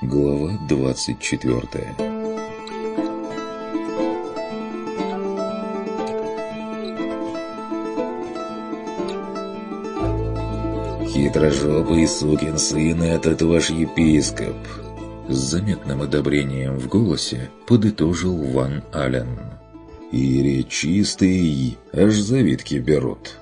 Глава 24 «Хитрожопый сукин сын этот ваш епископ!» С заметным одобрением в голосе подытожил Ван Ален. «Ири чистый, аж завитки берут!»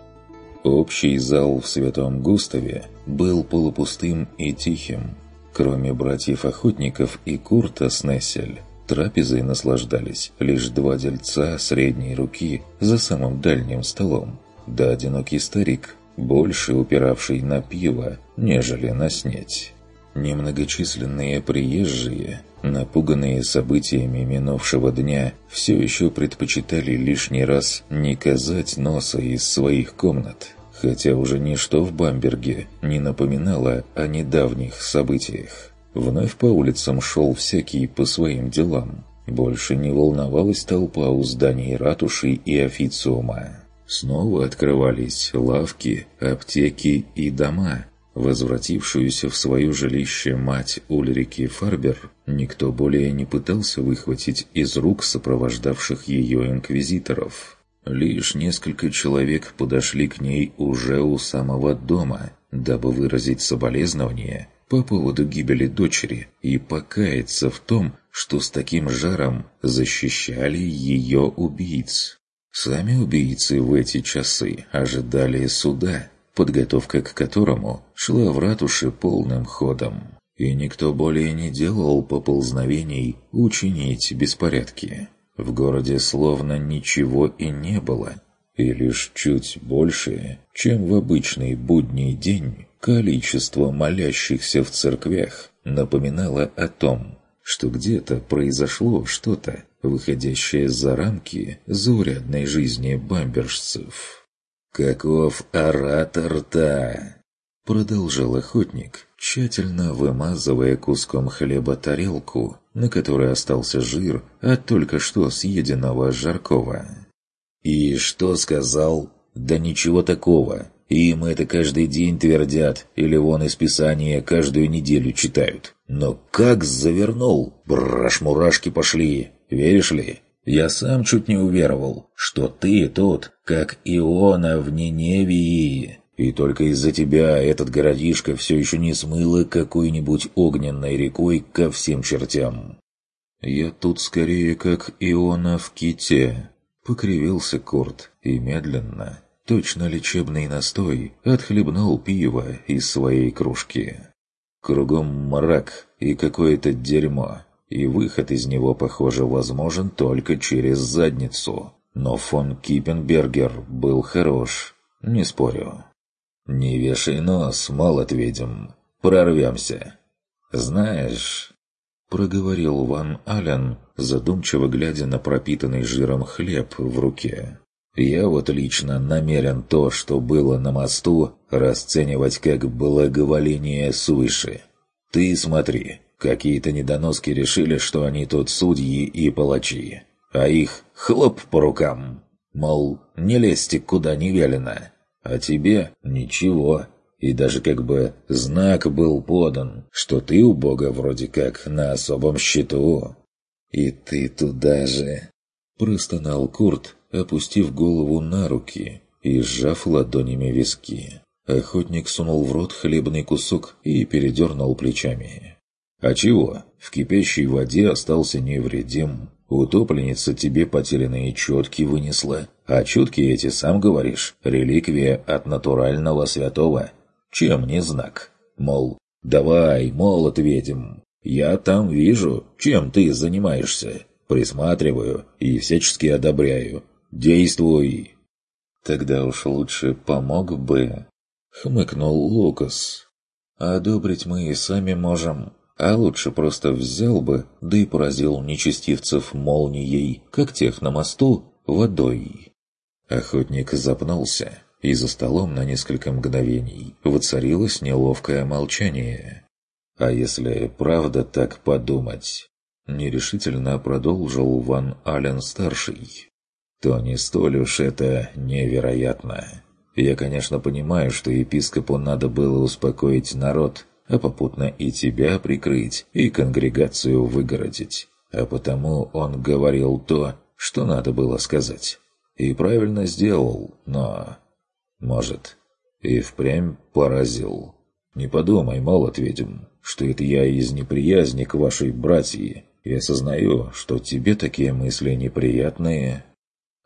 Общий зал в Святом Густаве был полупустым и тихим. Кроме братьев-охотников и Курта Снессель, трапезой наслаждались лишь два дельца средней руки за самым дальним столом, да одинокий старик, больше упиравший на пиво, нежели на снеть. Немногочисленные приезжие, напуганные событиями минувшего дня, все еще предпочитали лишний раз не казать носа из своих комнат – хотя уже ничто в Бамберге не напоминало о недавних событиях. Вновь по улицам шел всякий по своим делам. Больше не волновалась толпа у зданий ратуши и официума. Снова открывались лавки, аптеки и дома. Возвратившуюся в свое жилище мать Ульрики Фарбер никто более не пытался выхватить из рук сопровождавших ее инквизиторов – Лишь несколько человек подошли к ней уже у самого дома, дабы выразить соболезнование по поводу гибели дочери и покаяться в том, что с таким жаром защищали ее убийц. Сами убийцы в эти часы ожидали суда, подготовка к которому шла в ратуше полным ходом. И никто более не делал поползновений учинить беспорядки. В городе словно ничего и не было, и лишь чуть больше, чем в обычный будний день, количество молящихся в церквях напоминало о том, что где-то произошло что-то, выходящее за рамки заурядной жизни бамбержцев. «Каков оратор-то!» Продолжал охотник, тщательно вымазывая куском хлеба тарелку, на которой остался жир от только что съеденного жаркого. «И что сказал?» «Да ничего такого. Им это каждый день твердят, или вон из Писания каждую неделю читают. Но как завернул? Браш-мурашки пошли. Веришь ли?» Я сам чуть не уверовал, что ты тут, как Иона в Ниневии, и только из-за тебя этот городишко все еще не смыло какой-нибудь огненной рекой ко всем чертям. Я тут скорее как Иона в ките. Покривился Корт и медленно, точно лечебный настой, отхлебнул пиво из своей кружки. Кругом мрак и какое-то дерьмо, и выход из него, похоже, возможен только через задницу. Но фон Киппенбергер был хорош, не спорю. «Не вешай нос, молот ведьм. Прорвемся. Знаешь...» Проговорил Ван Ален, задумчиво глядя на пропитанный жиром хлеб в руке. «Я вот лично намерен то, что было на мосту, расценивать как благоволение свыше. Ты смотри, какие-то недоноски решили, что они тут судьи и палачи, а их хлоп по рукам. Мол, не лезьте куда не велено. А тебе ничего. И даже как бы знак был подан, что ты у Бога вроде как на особом счету. И ты туда же. Простонал Курт, опустив голову на руки и сжав ладонями виски. Охотник сунул в рот хлебный кусок и передернул плечами. «А чего? В кипящей воде остался невредим. Утопленница тебе потерянные четки вынесла. А четки эти, сам говоришь, реликвия от натурального святого. Чем не знак? Мол, давай, мол, ответим. Я там вижу, чем ты занимаешься. Присматриваю и всячески одобряю. Действуй. Тогда уж лучше помог бы, хмыкнул Лукас. Одобрить мы и сами можем. А лучше просто взял бы, да и поразил нечестивцев молнией, как тех на мосту, водой. Охотник запнулся, и за столом на несколько мгновений воцарилось неловкое молчание. А если правда так подумать, нерешительно продолжил Ван Ален-старший, то не столь уж это невероятно. Я, конечно, понимаю, что епископу надо было успокоить народ, а попутно и тебя прикрыть, и конгрегацию выгородить. А потому он говорил то, что надо было сказать. И правильно сделал, но... Может, и впрямь поразил. Не подумай, молот ведьм, что это я из неприязни к вашей братьи, и осознаю, что тебе такие мысли неприятные».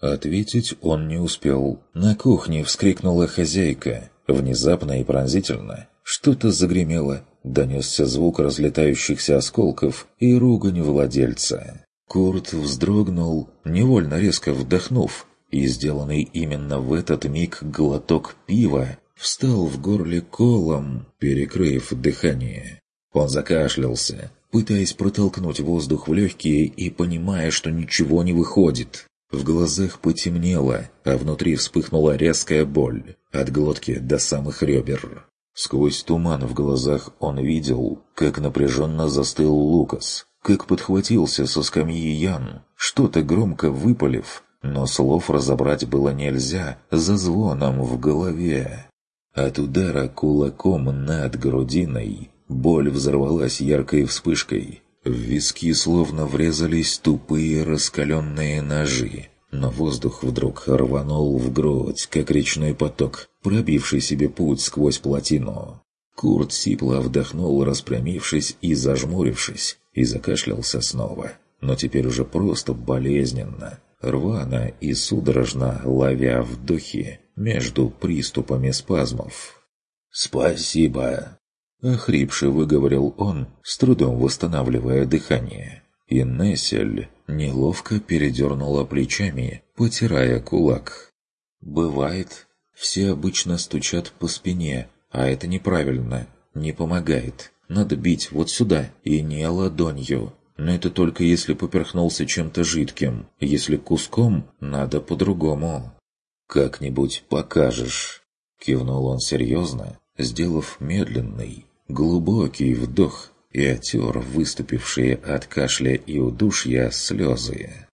Ответить он не успел. На кухне вскрикнула хозяйка. Внезапно и пронзительно. Что-то загремело. Донесся звук разлетающихся осколков и ругань владельца. Курт вздрогнул, невольно резко вдохнув, и сделанный именно в этот миг глоток пива встал в горле колом, перекрыв дыхание. Он закашлялся, пытаясь протолкнуть воздух в легкие и понимая, что ничего не выходит. В глазах потемнело, а внутри вспыхнула резкая боль, от глотки до самых ребер. Сквозь туман в глазах он видел, как напряженно застыл Лукас, как подхватился со скамьи Ян, что-то громко выпалив, но слов разобрать было нельзя за звоном в голове. От удара кулаком над грудиной боль взорвалась яркой вспышкой. В виски словно врезались тупые раскаленные ножи, но воздух вдруг рванул в грудь, как речной поток, пробивший себе путь сквозь плотину. Курт сипло вдохнул, распрямившись и зажмурившись, и закашлялся снова, но теперь уже просто болезненно, рвано и судорожно ловя вдохи между приступами спазмов. «Спасибо!» — охрипше выговорил он, с трудом восстанавливая дыхание. И Нессель неловко передернула плечами, потирая кулак. «Бывает. Все обычно стучат по спине, а это неправильно, не помогает. Надо бить вот сюда, и не ладонью. Но это только если поперхнулся чем-то жидким. Если куском, надо по-другому. «Как-нибудь покажешь», — кивнул он серьезно, сделав медленный, глубокий вдох и отер выступившие от кашля и удушья слезы.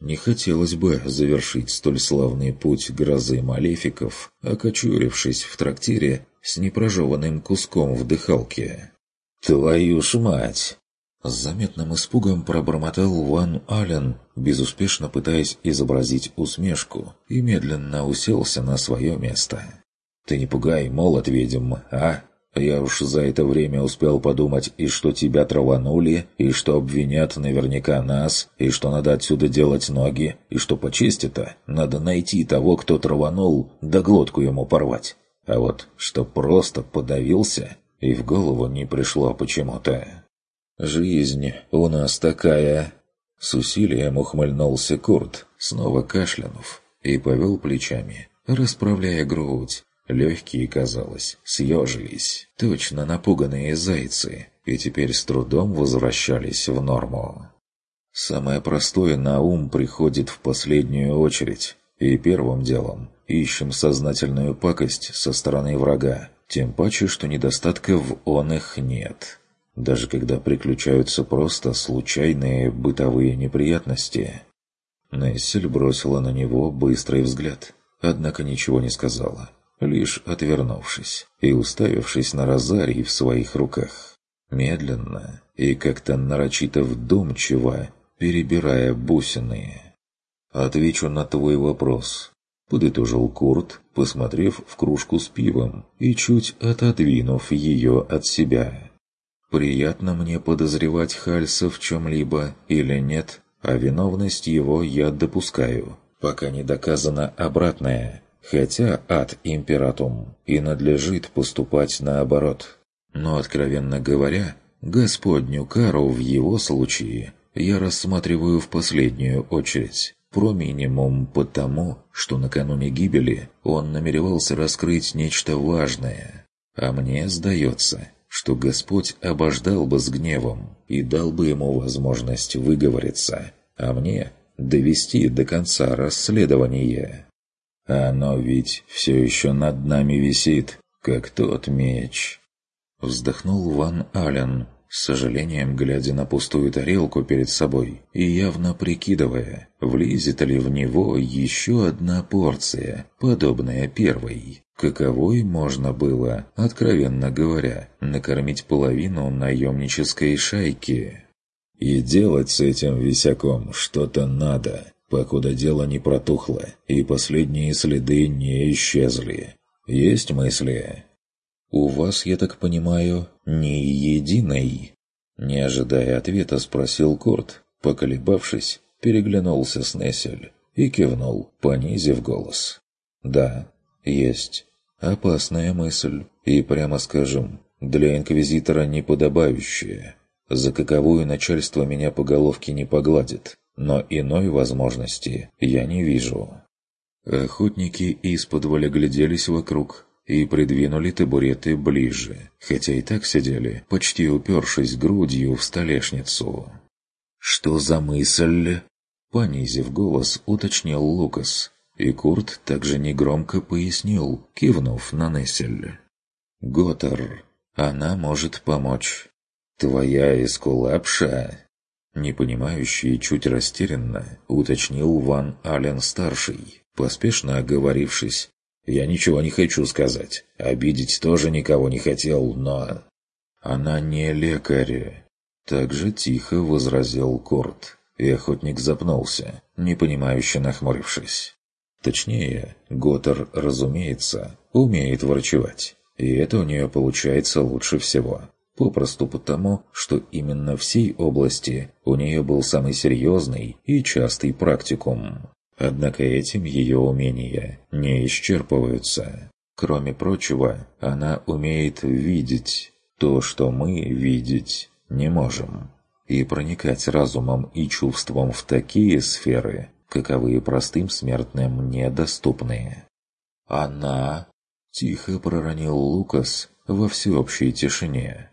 Не хотелось бы завершить столь славный путь грозы малефиков, окочурившись в трактире с непрожеванным куском в дыхалке. «Твою ж мать!» С заметным испугом пробормотал Ван Ален, безуспешно пытаясь изобразить усмешку, и медленно уселся на свое место. «Ты не пугай, молот ведьм, а? Я уж за это время успел подумать, и что тебя траванули, и что обвинят наверняка нас, и что надо отсюда делать ноги, и что по чести-то надо найти того, кто траванул, да глотку ему порвать. А вот что просто подавился, и в голову не пришло почему-то». «Жизнь у нас такая...» С усилием ухмыльнулся Курт, снова кашлянув, и повел плечами, расправляя грудь. Легкие, казалось, съежились, точно напуганные зайцы, и теперь с трудом возвращались в норму. Самое простое на ум приходит в последнюю очередь, и первым делом ищем сознательную пакость со стороны врага, тем паче, что недостатка в он их нет. Даже когда приключаются просто случайные бытовые неприятности. Нессель бросила на него быстрый взгляд, однако ничего не сказала, лишь отвернувшись и уставившись на розарий в своих руках, медленно и как-то нарочито вдумчиво перебирая бусины. «Отвечу на твой вопрос», — подытожил Курт, посмотрев в кружку с пивом и чуть отодвинув ее от себя. Приятно мне подозревать Хальса в чем-либо или нет, а виновность его я допускаю, пока не доказано обратное. Хотя ад императум и надлежит поступать наоборот. Но, откровенно говоря, Господню кару в его случае я рассматриваю в последнюю очередь. Про минимум потому, что накануне гибели он намеревался раскрыть нечто важное. А мне сдается, что Господь обождал бы с гневом и дал бы ему возможность выговориться, а мне довести до конца расследование. Оно ведь все еще над нами висит, как тот меч. Вздохнул Ван Ален, с сожалением глядя на пустую тарелку перед собой и явно прикидывая, влезет ли в него еще одна порция, подобная первой. Каковой можно было, откровенно говоря, накормить половину наемнической шайки? И делать с этим висяком что-то надо, покуда дело не протухло и последние следы не исчезли. Есть мысли? У вас, я так понимаю, не единой? Не ожидая ответа, спросил Курт, поколебавшись, переглянулся с Нессель и кивнул, понизив голос. «Да, есть. Опасная мысль. И, прямо скажем, для инквизитора неподобающая. За каковую начальство меня по головке не погладит, но иной возможности я не вижу». Охотники из-под гляделись вокруг и придвинули табуреты ближе, хотя и так сидели, почти упершись грудью в столешницу. «Что за мысль?» Понизив голос, уточнил Лукас, и Курт также негромко пояснил, кивнув на Нессель. «Готтер, она может помочь. Твоя эскулапша?» Непонимающий и чуть растерянно уточнил Ван Ален-старший, поспешно оговорившись. «Я ничего не хочу сказать. Обидеть тоже никого не хотел, но...» «Она не лекарь», — также тихо возразил Корт, и охотник запнулся, непонимающе нахмурившись. Точнее, Готтер, разумеется, умеет врачевать, и это у нее получается лучше всего. Попросту потому, что именно в сей области у нее был самый серьезный и частый практикум. Однако этим ее умения не исчерпываются. Кроме прочего, она умеет видеть то, что мы видеть не можем, и проникать разумом и чувством в такие сферы, каковые простым смертным недоступны. «Она...» — тихо проронил Лукас во всеобщей тишине.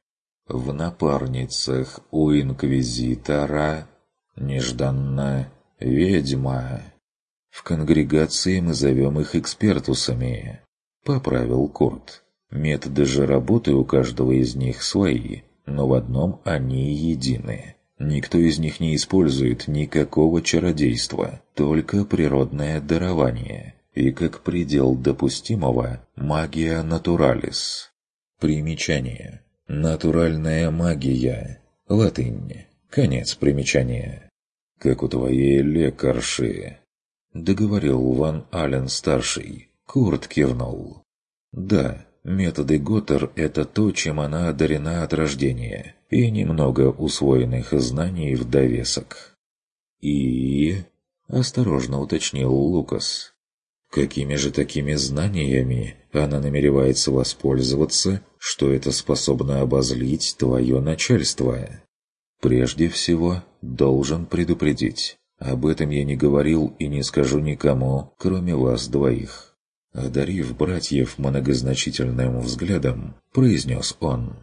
«В напарницах у Инквизитора нежданно ведьма. В конгрегации мы зовем их экспертусами», — поправил Курт. «Методы же работы у каждого из них свои, но в одном они едины». Никто из них не использует никакого чародейства, только природное дарование. И как предел допустимого – магия натуралис. Примечание. Натуральная магия. Латынь. Конец примечания. Как у твоей лекарши. Договорил Ван Ален-старший. Курт кивнул. Да, Методы Готтер – это то, чем она одарена от рождения, и немного усвоенных знаний в довесок. «И...» – осторожно уточнил Лукас. «Какими же такими знаниями она намеревается воспользоваться, что это способно обозлить твое начальство?» «Прежде всего, должен предупредить. Об этом я не говорил и не скажу никому, кроме вас двоих». Одарив братьев многозначительным взглядом, произнес он.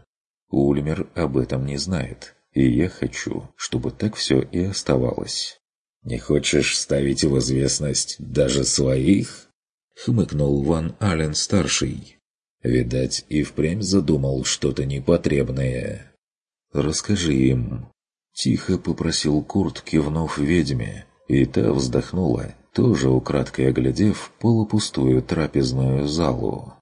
«Ульмер об этом не знает, и я хочу, чтобы так все и оставалось». «Не хочешь ставить в известность даже своих?» — хмыкнул Ван Ален-старший. Видать, и впрямь задумал что-то непотребное. «Расскажи им». Тихо попросил Курт, кивнув ведьме, и та вздохнула тоже украдкой оглядев полупустую трапезную залу.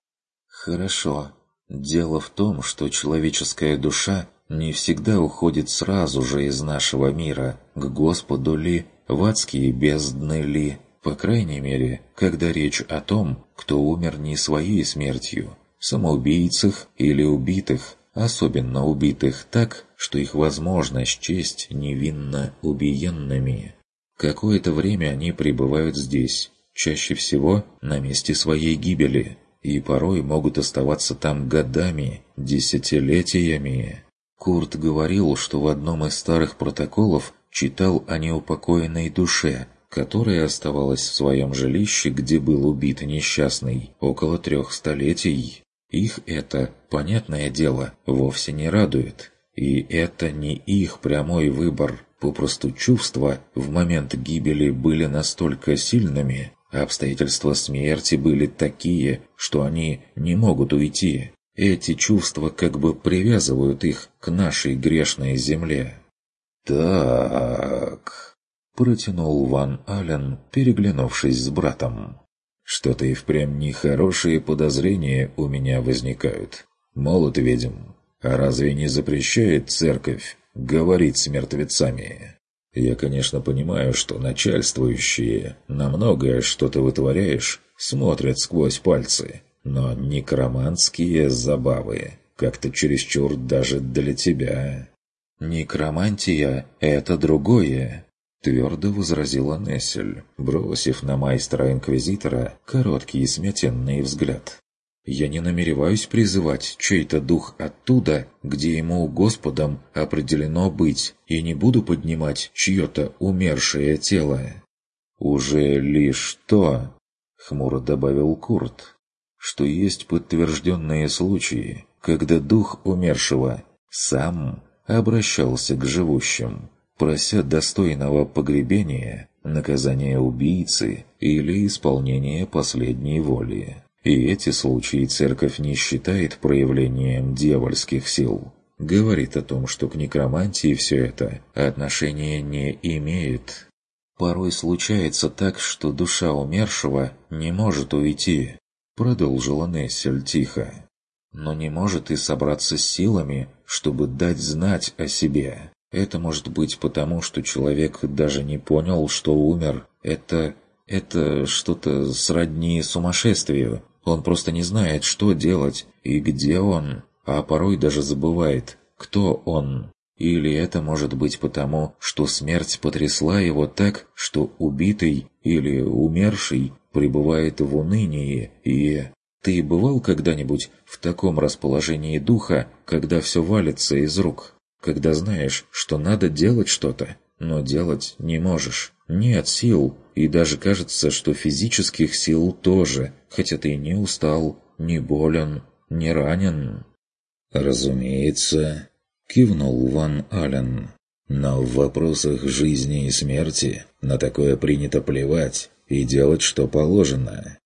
«Хорошо. Дело в том, что человеческая душа не всегда уходит сразу же из нашего мира, к Господу ли, в адские бездны ли, по крайней мере, когда речь о том, кто умер не своей смертью, самоубийцах или убитых, особенно убитых так, что их возможно счесть невинно убиенными. Какое-то время они пребывают здесь, чаще всего на месте своей гибели, и порой могут оставаться там годами, десятилетиями. Курт говорил, что в одном из старых протоколов читал о неупокоенной душе, которая оставалась в своем жилище, где был убит несчастный, около трех столетий. Их это, понятное дело, вовсе не радует. И это не их прямой выбор. Попросту чувства в момент гибели были настолько сильными, обстоятельства смерти были такие, что они не могут уйти. Эти чувства как бы привязывают их к нашей грешной земле. «Так...» — протянул Ван Ален, переглянувшись с братом. Что-то и впрямь нехорошие подозрения у меня возникают. Молот ведьм. А разве не запрещает церковь говорить с мертвецами? Я, конечно, понимаю, что начальствующие на многое что-то вытворяешь, смотрят сквозь пальцы, но некроманские забавы как-то чересчур даже для тебя. «Некромантия — это другое», Твердо возразила Нессель, бросив на майстра-инквизитора короткий и смятенный взгляд. «Я не намереваюсь призывать чей-то дух оттуда, где ему Господом определено быть, и не буду поднимать чье-то умершее тело». «Уже лишь то», — хмуро добавил Курт, «что есть подтвержденные случаи, когда дух умершего сам обращался к живущим» прося достойного погребения, наказания убийцы или исполнения последней воли. И эти случаи церковь не считает проявлением дьявольских сил. Говорит о том, что к некромантии все это отношения не имеет. Порой случается так, что душа умершего не может уйти, продолжила Нессель тихо. Но не может и собраться с силами, чтобы дать знать о себе. Это может быть потому, что человек даже не понял, что умер. Это... это что-то сродни сумасшествию. Он просто не знает, что делать и где он, а порой даже забывает, кто он. Или это может быть потому, что смерть потрясла его так, что убитый или умерший пребывает в унынии и... Ты бывал когда-нибудь в таком расположении духа, когда все валится из рук? когда знаешь, что надо делать что-то, но делать не можешь. Нет сил, и даже кажется, что физических сил тоже, хотя ты не устал, не болен, не ранен. «Разумеется», — кивнул Ван Ален. «Но в вопросах жизни и смерти на такое принято плевать и делать, что положено».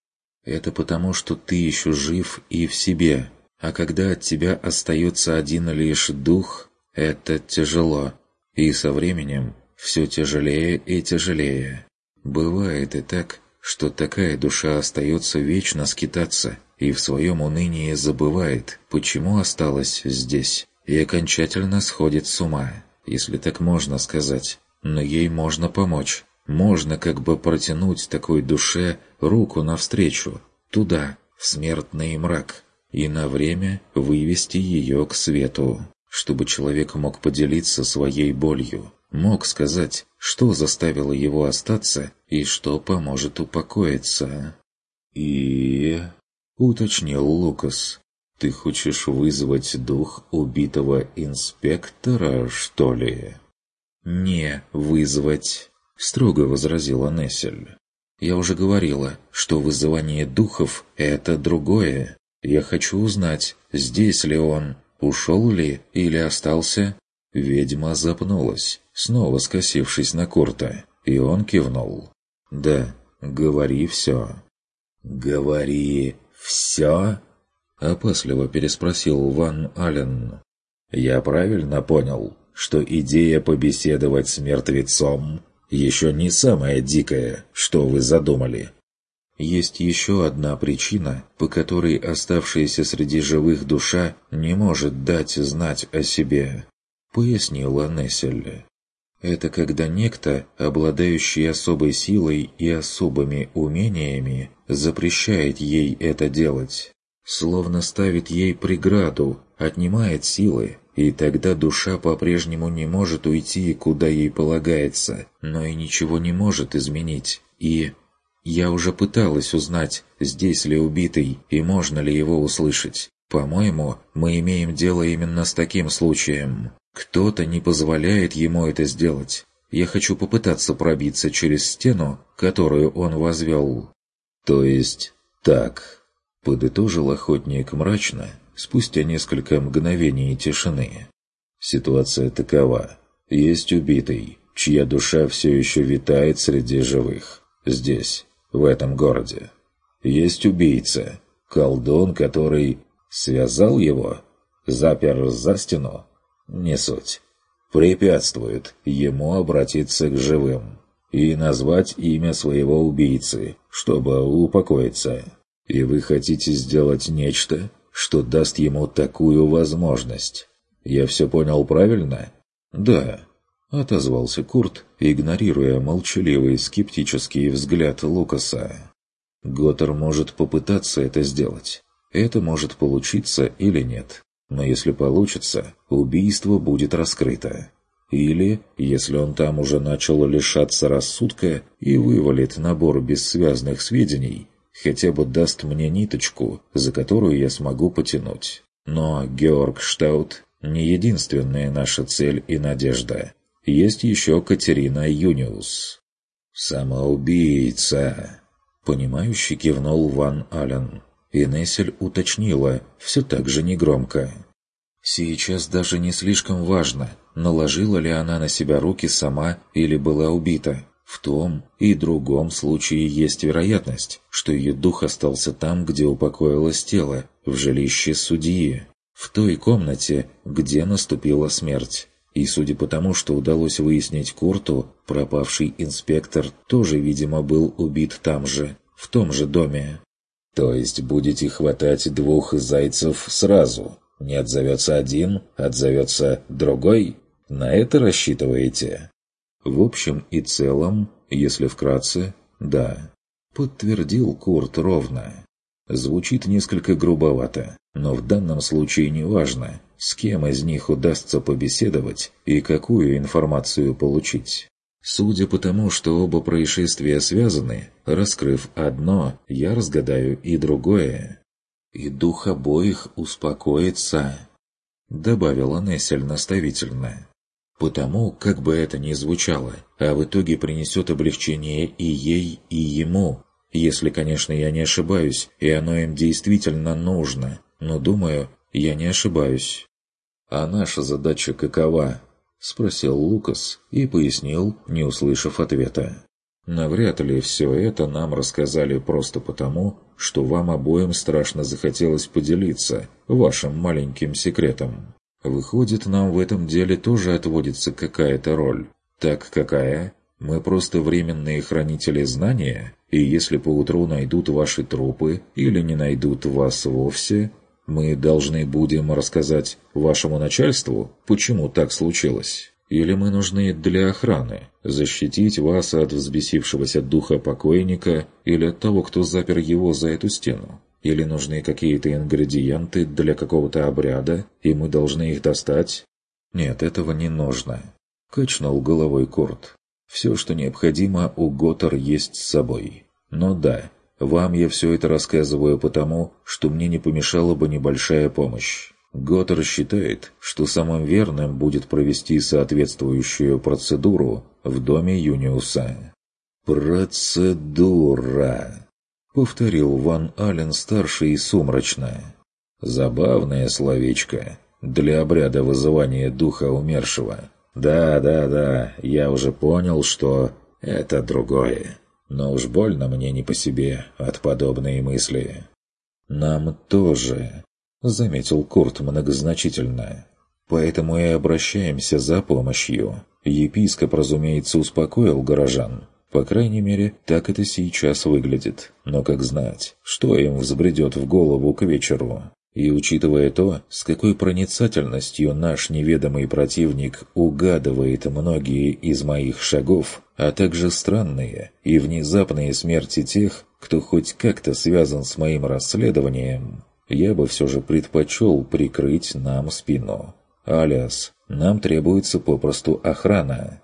«Это потому, что ты еще жив и в себе, а когда от тебя остается один лишь дух, это тяжело, и со временем все тяжелее и тяжелее. Бывает и так, что такая душа остается вечно скитаться и в своем унынии забывает, почему осталась здесь, и окончательно сходит с ума, если так можно сказать. Но ей можно помочь, можно как бы протянуть такой душе руку навстречу, туда, в смертный мрак, и на время вывести ее к свету чтобы человек мог поделиться своей болью, мог сказать, что заставило его остаться и что поможет упокоиться. «И...» — уточнил Лукас. «Ты хочешь вызвать дух убитого инспектора, что ли?» «Не вызвать», — строго возразила Нессель. «Я уже говорила, что вызывание духов — это другое. Я хочу узнать, здесь ли он, Ушел ли или остался? Ведьма запнулась, снова скосившись на Курта, и он кивнул. «Да, говори все». «Говори все?» — опасливо переспросил Ван Ален. «Я правильно понял, что идея побеседовать с мертвецом еще не самая дикая, что вы задумали?» Есть еще одна причина, по которой оставшаяся среди живых душа не может дать знать о себе, пояснила Нессель. Это когда некто, обладающий особой силой и особыми умениями, запрещает ей это делать, словно ставит ей преграду, отнимает силы, и тогда душа по-прежнему не может уйти, куда ей полагается, но и ничего не может изменить, и я уже пыталась узнать, здесь ли убитый и можно ли его услышать. По-моему, мы имеем дело именно с таким случаем. Кто-то не позволяет ему это сделать. Я хочу попытаться пробиться через стену, которую он возвел. То есть так, подытожил охотник мрачно, спустя несколько мгновений тишины. Ситуация такова. Есть убитый, чья душа все еще витает среди живых. Здесь, в этом городе. Есть убийца, колдун, который связал его, запер за стену, не суть, препятствует ему обратиться к живым. и назвать имя своего убийцы, чтобы упокоиться. И вы хотите сделать нечто, что даст ему такую возможность. Я все понял правильно? Да, отозвался Курт, игнорируя молчаливый скептический взгляд Лукаса. Готтер может попытаться это сделать. Это может получиться или нет. Но если получится, убийство будет раскрыто. Или, если он там уже начал лишаться рассудка и вывалит набор бессвязных сведений, хотя бы даст мне ниточку, за которую я смогу потянуть. Но Георг Штаут не единственная наша цель и надежда. Есть еще Катерина Юниус. «Самоубийца!» Понимающе кивнул Ван Ален. И Нессель уточнила, все так же негромко. Сейчас даже не слишком важно, наложила ли она на себя руки сама или была убита. В том и другом случае есть вероятность, что ее дух остался там, где упокоилось тело, в жилище судьи, в той комнате, где наступила смерть. И судя по тому, что удалось выяснить Курту, пропавший инспектор тоже, видимо, был убит там же, в том же доме. То есть будете хватать двух зайцев сразу? Не отзовется один, отзовется другой? На это рассчитываете? В общем и целом, если вкратце, да. Подтвердил Курт ровно. Звучит несколько грубовато, но в данном случае не важно, с кем из них удастся побеседовать и какую информацию получить. Судя по тому, что оба происшествия связаны, раскрыв одно, я разгадаю и другое. И дух обоих успокоится, добавила Нессель наставительно. Потому, как бы это ни звучало, а в итоге принесет облегчение и ей, и ему, если, конечно, я не ошибаюсь, и оно им действительно нужно. Но, думаю, я не ошибаюсь. «А наша задача какова?» — спросил Лукас и пояснил, не услышав ответа. «Навряд ли все это нам рассказали просто потому, что вам обоим страшно захотелось поделиться вашим маленьким секретом. Выходит, нам в этом деле тоже отводится какая-то роль. Так какая? Мы просто временные хранители знания, и если поутру найдут ваши трупы или не найдут вас вовсе, мы должны будем рассказать вашему начальству, почему так случилось. Или мы нужны для охраны, защитить вас от взбесившегося духа покойника или от того, кто запер его за эту стену. Или нужны какие-то ингредиенты для какого-то обряда, и мы должны их достать? Нет, этого не нужно. Качнул головой Корт. Все, что необходимо, у Готтер есть с собой. Но да, вам я все это рассказываю потому, что мне не помешала бы небольшая помощь. Готтер считает, что самым верным будет провести соответствующую процедуру в доме Юниуса. «Процедура», — повторил Ван Ален-старший сумрачно. «Забавное словечко для обряда вызывания духа умершего». Да, да, да, я уже понял, что это другое. Но уж больно мне не по себе от подобной мысли. Нам тоже, заметил Курт многозначительно. Поэтому и обращаемся за помощью. Епископ, разумеется, успокоил горожан. По крайней мере, так это сейчас выглядит. Но как знать, что им взбредет в голову к вечеру? И учитывая то, с какой проницательностью наш неведомый противник угадывает многие из моих шагов, а также странные и внезапные смерти тех, кто хоть как-то связан с моим расследованием, я бы все же предпочел прикрыть нам спину. Алиас, нам требуется попросту охрана.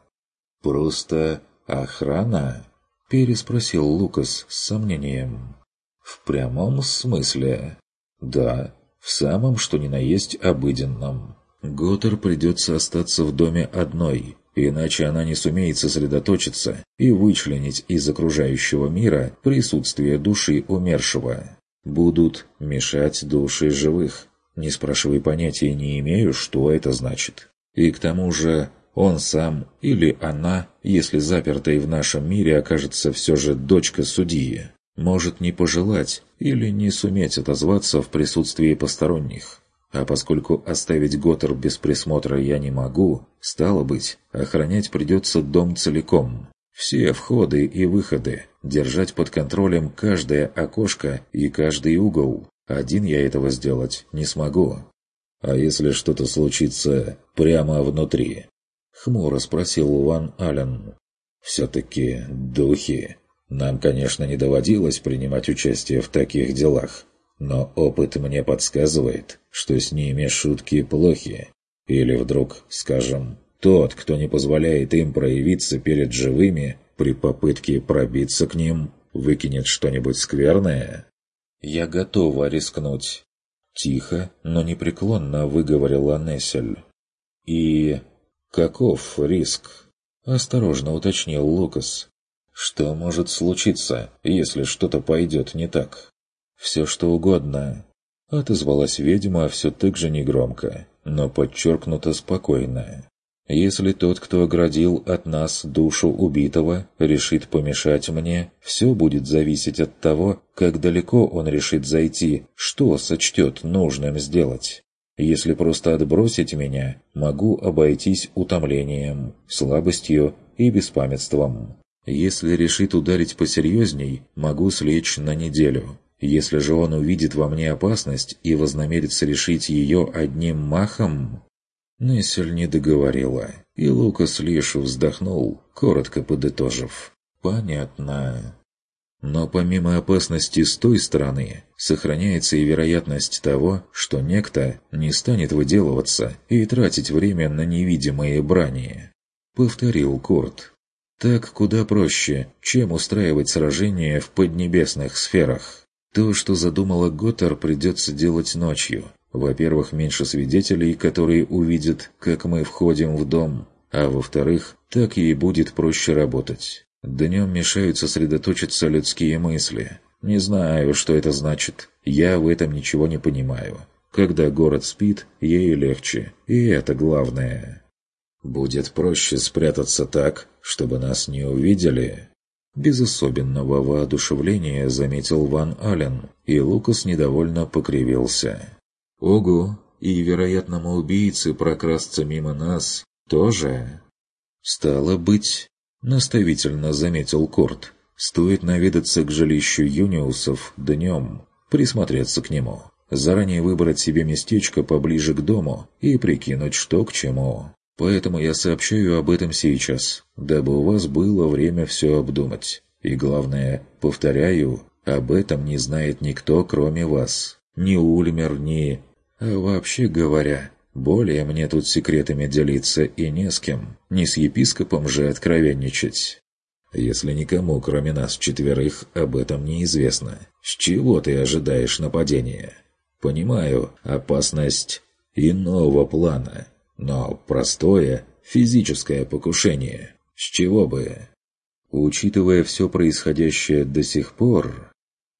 «Просто охрана?» – переспросил Лукас с сомнением. «В прямом смысле?» «Да, в самом что ни на есть обыденном. Готтер придется остаться в доме одной, иначе она не сумеет сосредоточиться и вычленить из окружающего мира присутствие души умершего. Будут мешать души живых. Не спрашивай понятия не имею, что это значит. И к тому же он сам или она, если запертой в нашем мире окажется все же дочка судьи, может не пожелать или не суметь отозваться в присутствии посторонних. А поскольку оставить Готтер без присмотра я не могу, стало быть, охранять придется дом целиком. Все входы и выходы, держать под контролем каждое окошко и каждый угол. Один я этого сделать не смогу. А если что-то случится прямо внутри? Хмуро спросил Ван Ален. Все-таки духи. Нам, конечно, не доводилось принимать участие в таких делах, но опыт мне подсказывает, что с ними шутки плохи. Или вдруг, скажем, тот, кто не позволяет им проявиться перед живыми, при попытке пробиться к ним, выкинет что-нибудь скверное? «Я готова рискнуть», — тихо, но непреклонно выговорила Нессель. «И каков риск?» — осторожно уточнил Лукас. «Что может случиться, если что-то пойдет не так?» «Все что угодно», — отозвалась ведьма все так же негромко, но подчеркнуто спокойно. Если тот, кто оградил от нас душу убитого, решит помешать мне, все будет зависеть от того, как далеко он решит зайти, что сочтет нужным сделать. Если просто отбросить меня, могу обойтись утомлением, слабостью и беспамятством. Если решит ударить посерьезней, могу слечь на неделю. Если же он увидит во мне опасность и вознамерится решить ее одним махом, Нессель не договорила, и Лукас лишь вздохнул, коротко подытожив. «Понятно». Но помимо опасности с той стороны, сохраняется и вероятность того, что некто не станет выделываться и тратить время на невидимые брани. Повторил Курт. Так куда проще, чем устраивать сражения в поднебесных сферах. То, что задумала Готтер, придется делать ночью, во-первых, меньше свидетелей, которые увидят, как мы входим в дом, а во-вторых, так ей будет проще работать. Днем мешают сосредоточиться людские мысли. Не знаю, что это значит. Я в этом ничего не понимаю. Когда город спит, ей легче. И это главное. Будет проще спрятаться так, чтобы нас не увидели. Без особенного воодушевления заметил Ван Ален, и Лукас недовольно покривился. Ого, и вероятному убийце прокрасться мимо нас тоже? Стало быть, наставительно заметил Корт, стоит наведаться к жилищу Юниусов днем, присмотреться к нему, заранее выбрать себе местечко поближе к дому и прикинуть, что к чему. Поэтому я сообщаю об этом сейчас, дабы у вас было время все обдумать. И главное, повторяю, об этом не знает никто, кроме вас. Ни Ульмер, ни а вообще говоря, более мне тут секретами делиться и не с кем, не с епископом же откровенничать. Если никому, кроме нас четверых, об этом неизвестно, с чего ты ожидаешь нападения? Понимаю, опасность иного плана, но простое физическое покушение. С чего бы? Учитывая все происходящее до сих пор,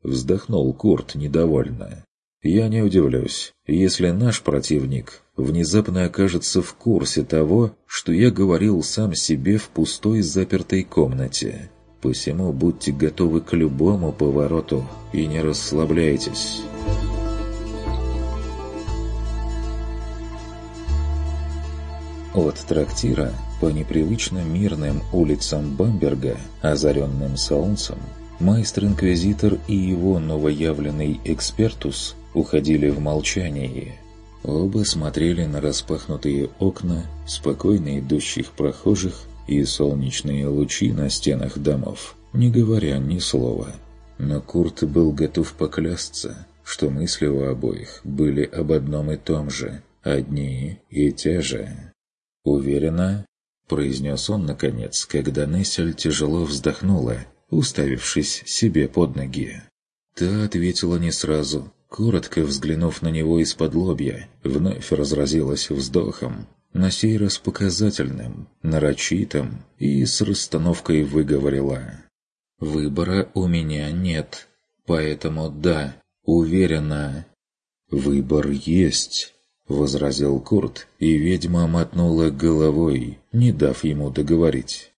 вздохнул Курт недовольно. Я не удивлюсь, если наш противник внезапно окажется в курсе того, что я говорил сам себе в пустой запертой комнате. Посему будьте готовы к любому повороту и не расслабляйтесь. От трактира по непривычно мирным улицам Бамберга, озаренным солнцем, майстер-инквизитор и его новоявленный экспертус уходили в молчании. Оба смотрели на распахнутые окна, спокойно идущих прохожих и солнечные лучи на стенах домов, не говоря ни слова. Но Курт был готов поклясться, что мысли у обоих были об одном и том же, одни и те же. «Уверена?» – произнес он наконец, когда Нессель тяжело вздохнула, уставившись себе под ноги. Та ответила не сразу, коротко взглянув на него из-под лобья, вновь разразилась вздохом, на сей раз показательным, нарочитым, и с расстановкой выговорила. «Выбора у меня нет, поэтому да, уверена». «Выбор есть», — возразил Курт, и ведьма мотнула головой, не дав ему договорить.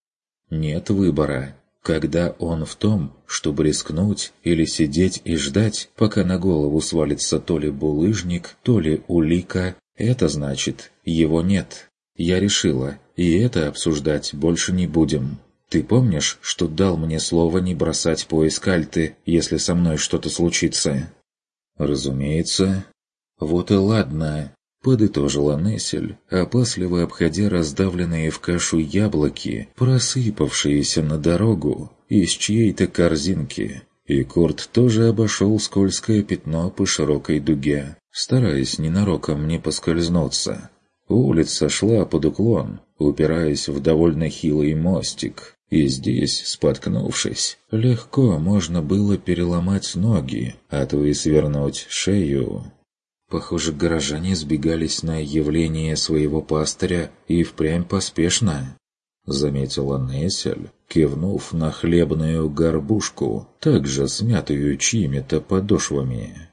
«Нет выбора, когда он в том, чтобы рискнуть или сидеть и ждать, пока на голову свалится то ли булыжник, то ли улика, это значит, его нет. Я решила, и это обсуждать больше не будем. Ты помнишь, что дал мне слово не бросать поиск Альты, если со мной что-то случится?» «Разумеется». «Вот и ладно», — подытожила Нессель, опасливо обходя раздавленные в кашу яблоки, просыпавшиеся на дорогу из чьей-то корзинки. И Курт тоже обошел скользкое пятно по широкой дуге, стараясь ненароком не поскользнуться. Улица шла под уклон, упираясь в довольно хилый мостик, и здесь, споткнувшись, легко можно было переломать ноги, а то и свернуть шею. Похоже, горожане сбегались на явление своего пастыря и впрямь поспешно. Заметила Нессель, кивнув на хлебную горбушку, также смятую чьими-то подошвами.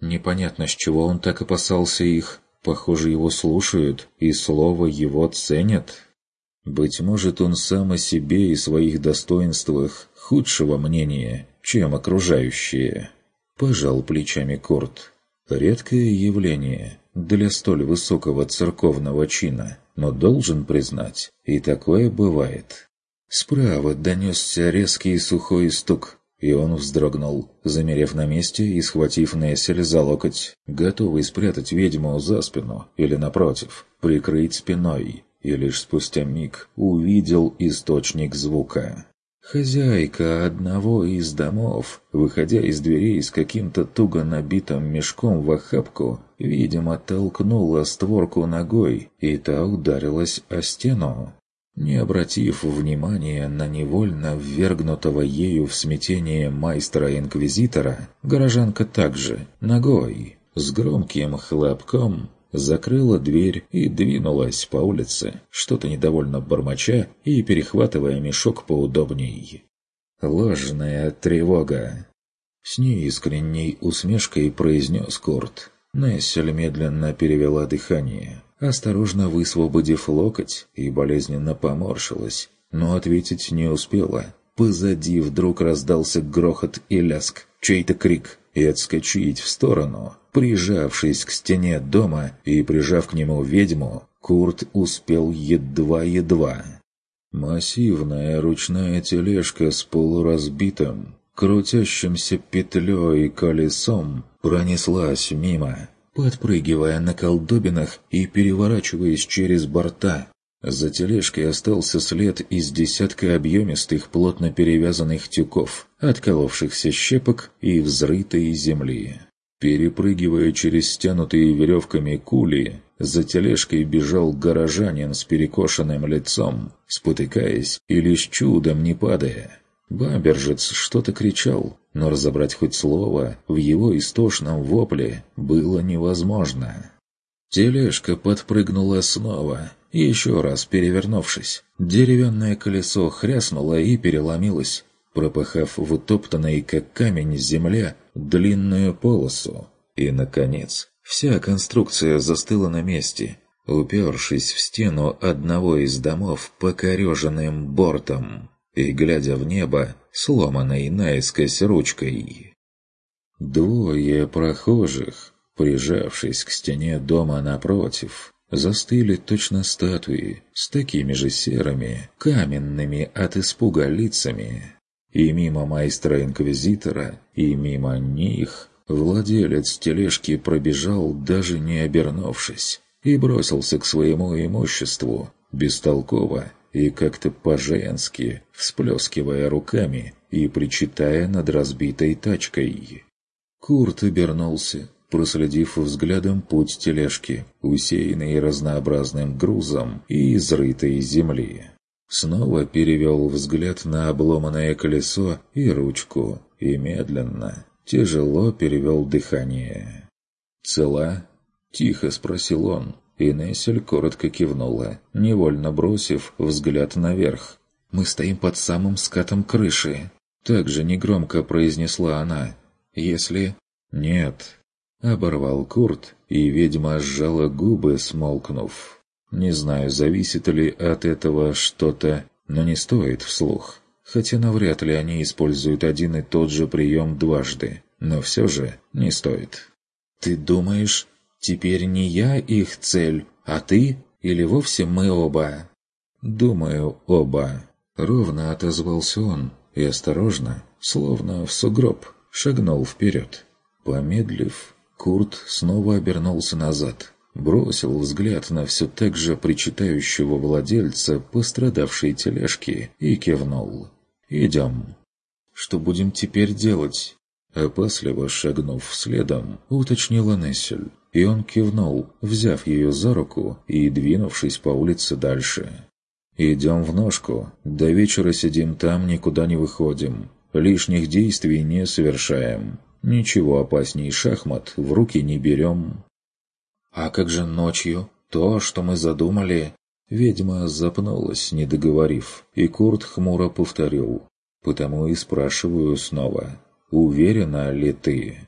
Непонятно, с чего он так опасался их. Похоже, его слушают, и слово его ценят. Быть может, он сам о себе и своих достоинствах худшего мнения, чем окружающие. Пожал плечами Корт. Редкое явление для столь высокого церковного чина, но должен признать, и такое бывает. Справа донесся резкий сухой стук, и он вздрогнул, замерев на месте и схватив Нессель за локоть, готовый спрятать ведьму за спину или, напротив, прикрыть спиной, и лишь спустя миг увидел источник звука. Хозяйка одного из домов, выходя из дверей с каким-то туго набитым мешком в охапку, видимо, толкнула створку ногой, и та ударилась о стену. Не обратив внимания на невольно ввергнутого ею в смятение майстра-инквизитора, горожанка также, ногой, с громким хлопком, закрыла дверь и двинулась по улице, что-то недовольно бормоча и перехватывая мешок поудобней. Ложная тревога. С неискренней усмешкой произнес Корт. Нессель медленно перевела дыхание, осторожно высвободив локоть и болезненно поморщилась, но ответить не успела. Позади вдруг раздался грохот и ляск, чей-то крик, и отскочить в сторону Прижавшись к стене дома и прижав к нему ведьму, Курт успел едва-едва. Массивная ручная тележка с полуразбитым, крутящимся петлей колесом пронеслась мимо, подпрыгивая на колдобинах и переворачиваясь через борта. За тележкой остался след из десятка объемистых, плотно перевязанных тюков, отколовшихся щепок и взрытой земли. Перепрыгивая через стянутые веревками кули, за тележкой бежал горожанин с перекошенным лицом, спотыкаясь и лишь чудом не падая. Бамбержец что-то кричал, но разобрать хоть слово в его истошном вопле было невозможно. Тележка подпрыгнула снова, еще раз перевернувшись. Деревянное колесо хряснуло и переломилось, пропахав в утоптанной, как камень, земле длинную полосу. И, наконец, вся конструкция застыла на месте, упершись в стену одного из домов покореженным бортом и глядя в небо, сломанной наискось ручкой. Двое прохожих, прижавшись к стене дома напротив, застыли точно статуи с такими же серыми, каменными от испуга лицами. И мимо майстра-инквизитора, и мимо них владелец тележки пробежал, даже не обернувшись, и бросился к своему имуществу, бестолково и как-то по-женски, всплескивая руками и причитая над разбитой тачкой. Курт обернулся, проследив взглядом путь тележки, усеянный разнообразным грузом и изрытой земли. Снова перевел взгляд на обломанное колесо и ручку, и медленно, тяжело перевел дыхание. «Цела?» – тихо спросил он, и Нессель коротко кивнула, невольно бросив взгляд наверх. «Мы стоим под самым скатом крыши», – также негромко произнесла она. «Если...» «Нет», – оборвал Курт, и ведьма сжала губы, смолкнув. Не знаю, зависит ли от этого что-то, но не стоит вслух. Хотя навряд ли они используют один и тот же прием дважды. Но все же не стоит. «Ты думаешь, теперь не я их цель, а ты? Или вовсе мы оба?» «Думаю, оба», Ровно отозвался он и осторожно, словно в сугроб, шагнул вперед. Помедлив, Курт снова обернулся назад, бросил взгляд на все так же причитающего владельца пострадавшей тележки и кивнул. «Идем». «Что будем теперь делать?» Опасливо шагнув следом, уточнила Нессель, и он кивнул, взяв ее за руку и двинувшись по улице дальше. «Идем в ножку. До вечера сидим там, никуда не выходим. Лишних действий не совершаем. Ничего опасней шахмат в руки не берем». «А как же ночью? То, что мы задумали...» Ведьма запнулась, не договорив, и Курт хмуро повторил. «Потому и спрашиваю снова. Уверена ли ты?»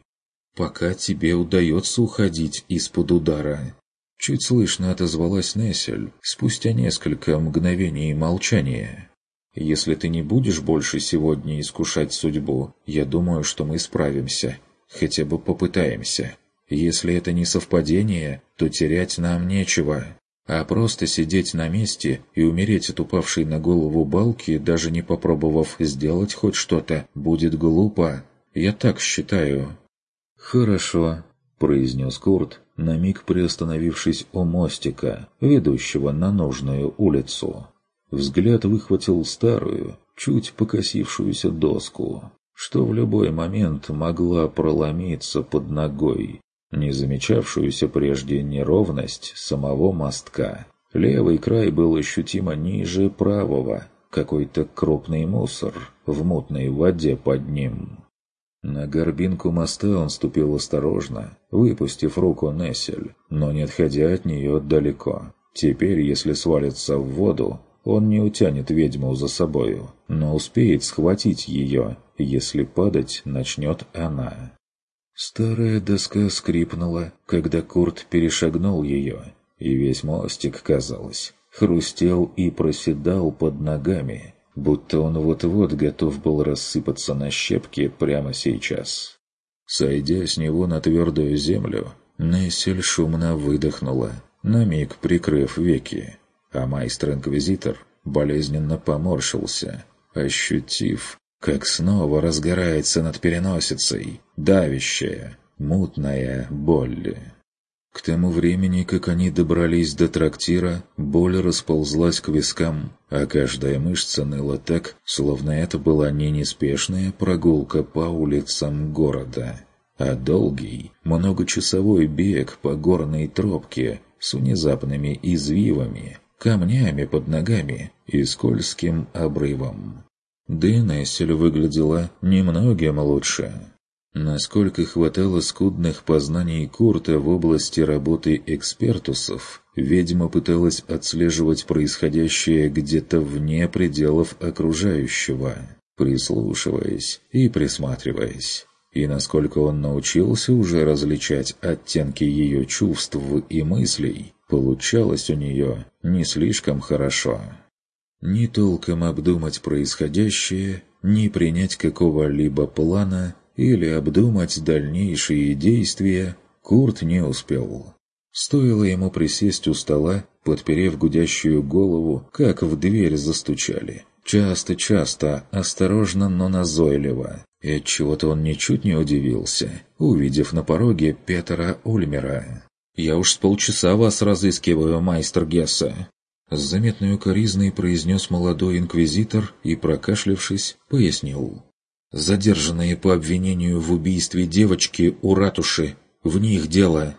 «Пока тебе удается уходить из-под удара», Чуть слышно отозвалась Нессель спустя несколько мгновений молчания. «Если ты не будешь больше сегодня искушать судьбу, я думаю, что мы справимся. Хотя бы попытаемся. Если это не совпадение, то терять нам нечего. А просто сидеть на месте и умереть от упавшей на голову балки, даже не попробовав сделать хоть что-то, будет глупо. Я так считаю». «Хорошо», — произнес Курт, на миг приостановившись у мостика, ведущего на нужную улицу. Взгляд выхватил старую, чуть покосившуюся доску, что в любой момент могла проломиться под ногой, не замечавшуюся прежде неровность самого мостка. Левый край был ощутимо ниже правого, какой-то крупный мусор в мутной воде под ним. На горбинку моста он ступил осторожно, выпустив руку Нессель, но не отходя от нее далеко. Теперь, если свалится в воду, он не утянет ведьму за собою, но успеет схватить ее, если падать начнет она. Старая доска скрипнула, когда Курт перешагнул ее, и весь мостик, казалось, хрустел и проседал под ногами, будто он вот-вот готов был рассыпаться на щепки прямо сейчас. Сойдя с него на твердую землю, Нессель шумно выдохнула, на миг прикрыв веки, а майстер-инквизитор болезненно поморщился, ощутив, как снова разгорается над переносицей давящая, мутная боль. К тому времени, как они добрались до трактира, боль расползлась к вискам, а каждая мышца ныла так, словно это была не неспешная прогулка по улицам города, а долгий, многочасовой бег по горной тропке с внезапными извивами, камнями под ногами и скользким обрывом. Дейнессель выглядела немногим лучше. Насколько хватало скудных познаний Курта в области работы экспертусов, ведьма пыталась отслеживать происходящее где-то вне пределов окружающего, прислушиваясь и присматриваясь. И насколько он научился уже различать оттенки ее чувств и мыслей, получалось у нее не слишком хорошо. Ни толком обдумать происходящее, ни принять какого-либо плана – или обдумать дальнейшие действия Курт не успел. Стоило ему присесть у стола, подперев гудящую голову, как в дверь застучали. Часто-часто, осторожно, но назойливо. И отчего-то он ничуть не удивился, увидев на пороге Петера Ульмера. «Я уж с полчаса вас разыскиваю, майстер Гесса!» С заметной укоризной произнес молодой инквизитор и, прокашлявшись, пояснил. Задержанные по обвинению в убийстве девочки у ратуши. В них дело.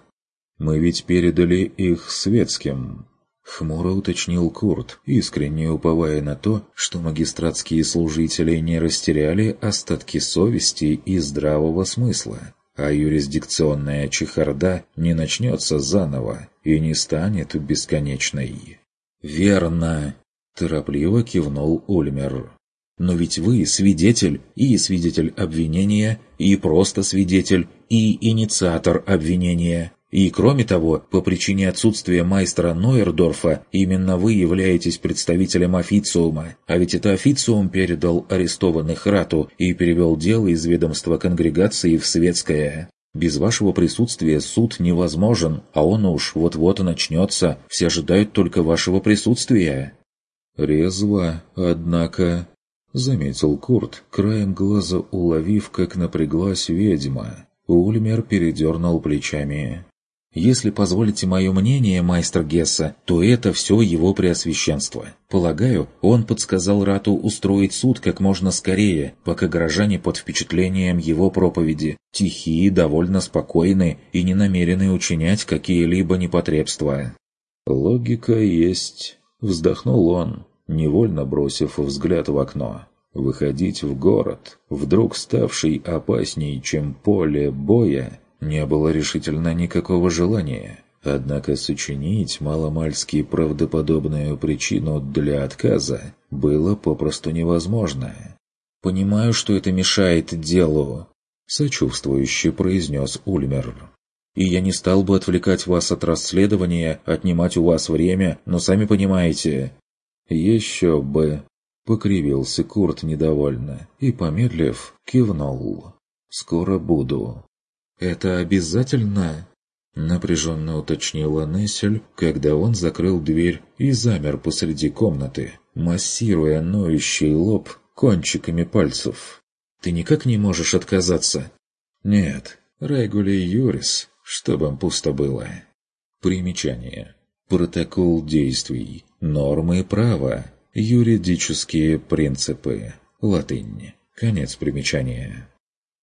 Мы ведь передали их светским. Хмуро уточнил Курт, искренне уповая на то, что магистратские служители не растеряли остатки совести и здравого смысла, а юрисдикционная чехарда не начнется заново и не станет бесконечной. «Верно!» – торопливо кивнул Ульмер. Но ведь вы свидетель и свидетель обвинения, и просто свидетель, и инициатор обвинения. И кроме того, по причине отсутствия майстра Нойердорфа, именно вы являетесь представителем официума, а ведь это официум передал арестованных Рату и перевел дело из ведомства конгрегации в светское. Без вашего присутствия суд невозможен, а он уж вот-вот начнется, все ожидают только вашего присутствия. «Резво, однако...» — заметил Курт, краем глаза уловив, как напряглась ведьма. Ульмер передернул плечами. Если позволите мое мнение, майстер Гесса, то это все его преосвященство. Полагаю, он подсказал Рату устроить суд как можно скорее, пока горожане под впечатлением его проповеди тихие, довольно спокойны и не намерены учинять какие-либо непотребства. «Логика есть», — вздохнул он, невольно бросив взгляд в окно. Выходить в город, вдруг ставший опаснее, чем поле боя, не было решительно никакого желания. Однако сочинить маломальски правдоподобную причину для отказа было попросту невозможно. «Понимаю, что это мешает делу», — сочувствующе произнес Ульмер. «И я не стал бы отвлекать вас от расследования, отнимать у вас время, но сами понимаете...» «Еще бы», — покривился Курт недовольно и, помедлив, кивнул. «Скоро буду». «Это обязательно?» Напряженно уточнила Нессель, когда он закрыл дверь и замер посреди комнаты, массируя ноющий лоб кончиками пальцев. «Ты никак не можешь отказаться?» «Нет, Регули Юрис, чтобы пусто было». Примечание. Протокол действий. Нормы права. Юридические принципы. Латынь. Конец примечания.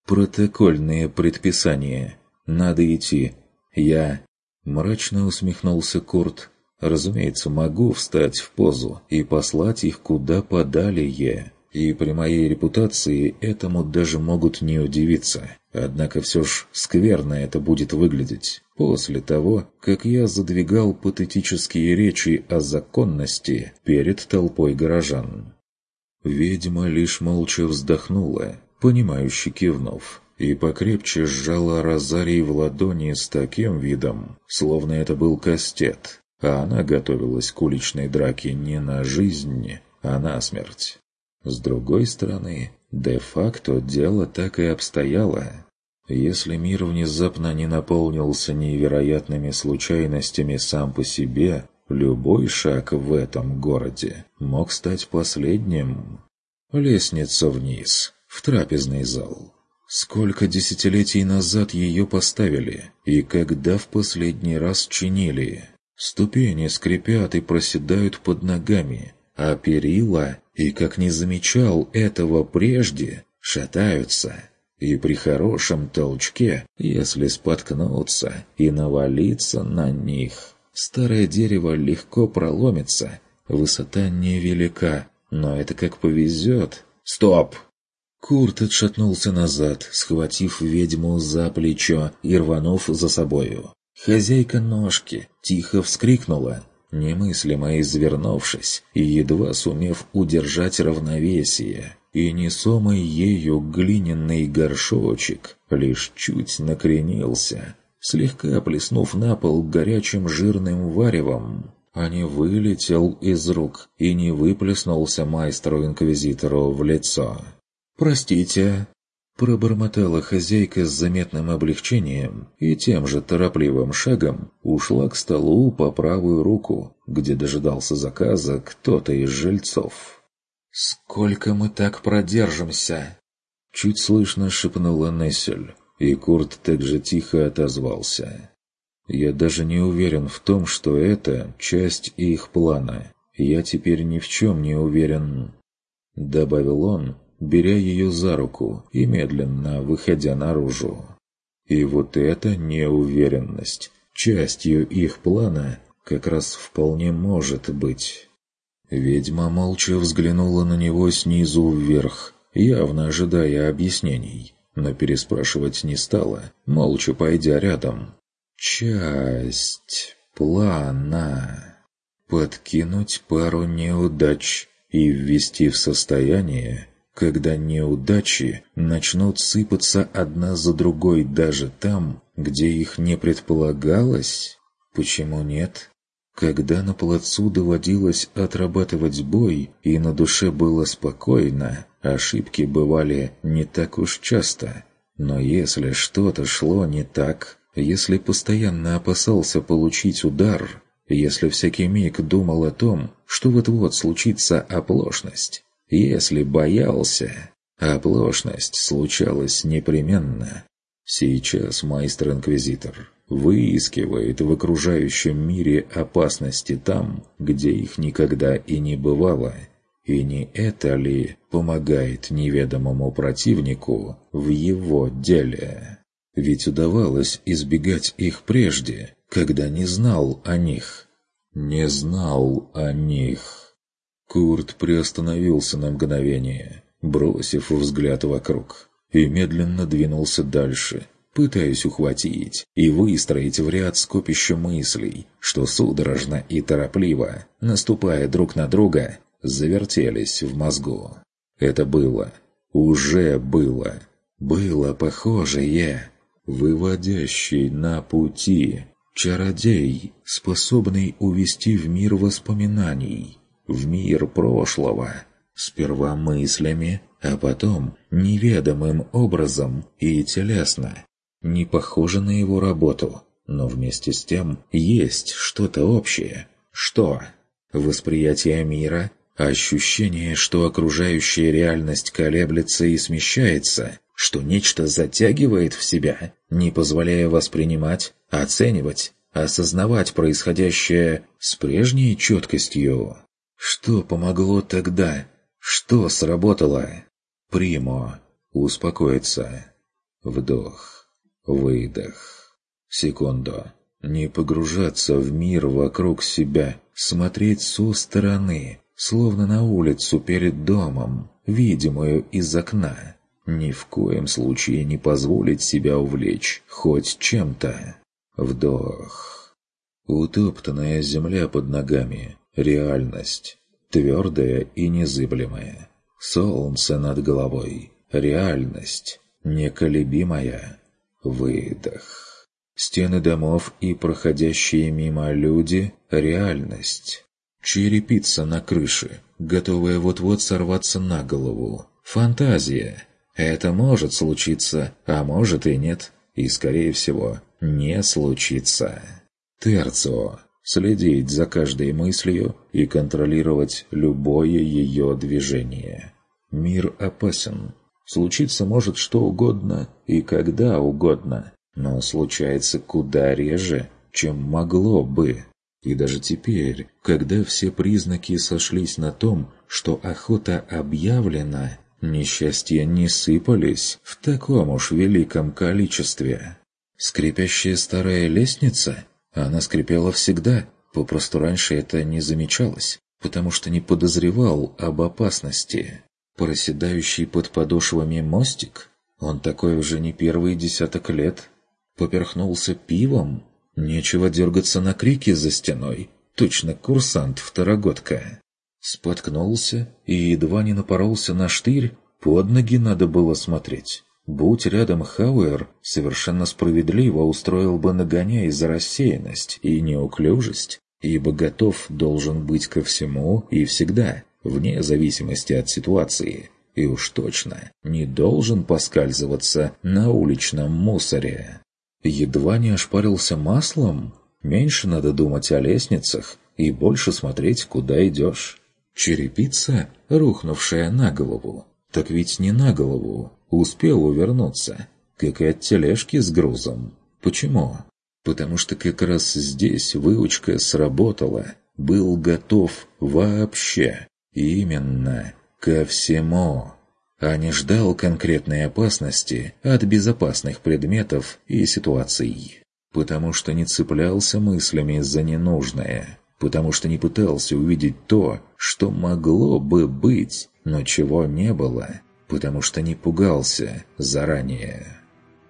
«Протокольные предписания. Надо идти. Я...» Мрачно усмехнулся Курт. «Разумеется, могу встать в позу и послать их куда подалее. И при моей репутации этому даже могут не удивиться. Однако все ж скверно это будет выглядеть. После того, как я задвигал патетические речи о законности перед толпой горожан». Ведьма лишь молча вздохнула, понимающе кивнув, и покрепче сжала розарий в ладони с таким видом, словно это был кастет, а она готовилась к уличной драке не на жизнь, а на смерть. С другой стороны, де-факто дело так и обстояло. Если мир внезапно не наполнился невероятными случайностями сам по себе, любой шаг в этом городе мог стать последним. Лестница вниз в трапезный зал. Сколько десятилетий назад ее поставили, и когда в последний раз чинили? Ступени скрипят и проседают под ногами, а перила, и как не замечал этого прежде, шатаются. И при хорошем толчке, если споткнуться и навалиться на них, старое дерево легко проломится, высота невелика, но это как повезет. «Стоп!» Курт отшатнулся назад, схватив ведьму за плечо и рванув за собою. Хозяйка ножки тихо вскрикнула, немыслимо извернувшись и едва сумев удержать равновесие. И несомый ею глиняный горшочек лишь чуть накренился, слегка плеснув на пол горячим жирным варевом, а не вылетел из рук и не выплеснулся майстру-инквизитору в лицо. «Простите», — пробормотала хозяйка с заметным облегчением и тем же торопливым шагом ушла к столу по правую руку, где дожидался заказа кто-то из жильцов. «Сколько мы так продержимся?» Чуть слышно шепнула Нессель, и Курт так же тихо отозвался. «Я даже не уверен в том, что это часть их плана. Я теперь ни в чем не уверен», — добавил он, беря ее за руку и медленно выходя наружу. И вот эта неуверенность, частью их плана, как раз вполне может быть. Ведьма молча взглянула на него снизу вверх, явно ожидая объяснений, но переспрашивать не стала, молча пойдя рядом. «Часть плана. Подкинуть пару неудач и ввести в состояние, когда неудачи начнут сыпаться одна за другой даже там, где их не предполагалось? Почему нет? Когда на плацу доводилось отрабатывать бой и на душе было спокойно, ошибки бывали не так уж часто. Но если что-то шло не так, если постоянно опасался получить удар, если всякий миг думал о том, что вот-вот случится оплошность. Если боялся, оплошность случалась непременно. Сейчас майстер-инквизитор выискивает в окружающем мире опасности там, где их никогда и не бывало. И не это ли помогает неведомому противнику в его деле? Ведь удавалось избегать их прежде, когда не знал о них. Не знал о них. Курт приостановился на мгновение, бросив взгляд вокруг, и медленно двинулся дальше, пытаясь ухватить и выстроить в ряд скопище мыслей, что судорожно и торопливо, наступая друг на друга, завертелись в мозгу. Это было, уже было, было похожее, выводящий на пути, чародей, способный увести в мир воспоминаний, в мир прошлого, сперва мыслями, а потом неведомым образом и телесно, не похоже на его работу, но вместе с тем есть что-то общее. Что? Восприятие мира, ощущение, что окружающая реальность колеблется и смещается, что нечто затягивает в себя, не позволяя воспринимать, оценивать, осознавать происходящее с прежней четкостью. Что помогло тогда? Что сработало? Примо. Успокоиться. Вдох. Выдох. Секунду. Не погружаться в мир вокруг себя, смотреть со стороны, словно на улицу перед домом, видимую из окна. Ни в коем случае не позволить себя увлечь хоть чем-то. Вдох. Утоптанная земля под ногами. Реальность. Твердая и незыблемая. Солнце над головой. Реальность. Неколебимая. Выдох. Стены домов и проходящие мимо люди – реальность. Черепица на крыше, готовая вот-вот сорваться на голову. Фантазия. Это может случиться, а может и нет. И, скорее всего, не случится. Терцио. Следить за каждой мыслью и контролировать любое ее движение. Мир опасен. Случиться может что угодно и когда угодно, но случается куда реже, чем могло бы. И даже теперь, когда все признаки сошлись на том, что охота объявлена, несчастья не сыпались в таком уж великом количестве. Скрипящая старая лестница? Она скрипела всегда, попросту раньше это не замечалось, потому что не подозревал об опасности. Проседающий под подошвами мостик? Он такой уже не первый десяток лет. Поперхнулся пивом? Нечего дергаться на крики за стеной. Точно курсант-второгодка. Споткнулся и едва не напоролся на штырь. Под ноги надо было смотреть. Будь рядом Хауэр, совершенно справедливо устроил бы нагоняй за рассеянность и неуклюжесть, ибо готов должен быть ко всему и всегда, вне зависимости от ситуации, и уж точно не должен поскальзываться на уличном мусоре. Едва не ошпарился маслом, меньше надо думать о лестницах и больше смотреть, куда идешь. Черепица, рухнувшая на голову, так ведь не на голову, успел увернуться, как и от тележки с грузом. Почему? Потому что как раз здесь выучка сработала, был готов вообще. Именно ко всему. А не ждал конкретной опасности от безопасных предметов и ситуаций. Потому что не цеплялся мыслями за ненужное. Потому что не пытался увидеть то, что могло бы быть, но чего не было. Потому что не пугался заранее.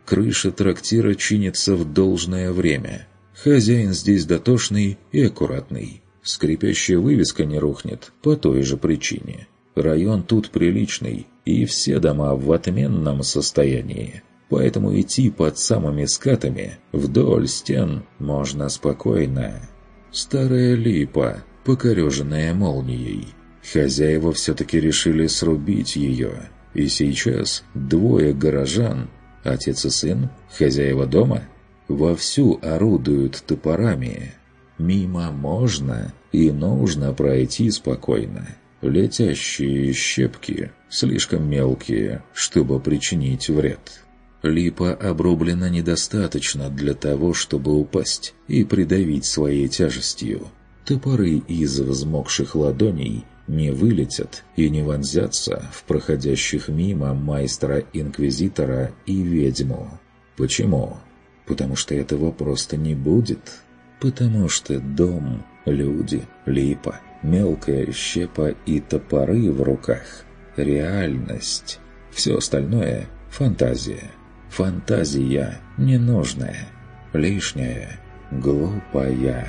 Крыша трактира чинится в должное время. Хозяин здесь дотошный и аккуратный. Скрипящая вывеска не рухнет по той же причине. Район тут приличный, и все дома в отменном состоянии. Поэтому идти под самыми скатами вдоль стен можно спокойно. Старая липа, покореженная молнией. Хозяева все-таки решили срубить ее. И сейчас двое горожан, отец и сын, хозяева дома, вовсю орудуют топорами. Мимо можно и нужно пройти спокойно. Летящие щепки слишком мелкие, чтобы причинить вред. Липа обрублена недостаточно для того, чтобы упасть и придавить своей тяжестью. Топоры из взмокших ладоней не вылетят и не вонзятся в проходящих мимо майстра-инквизитора и ведьму. Почему? Потому что этого просто не будет. Потому что дом, люди, липа, мелкая щепа и топоры в руках – реальность. Все остальное – фантазия. Фантазия ненужная, лишняя, глупая.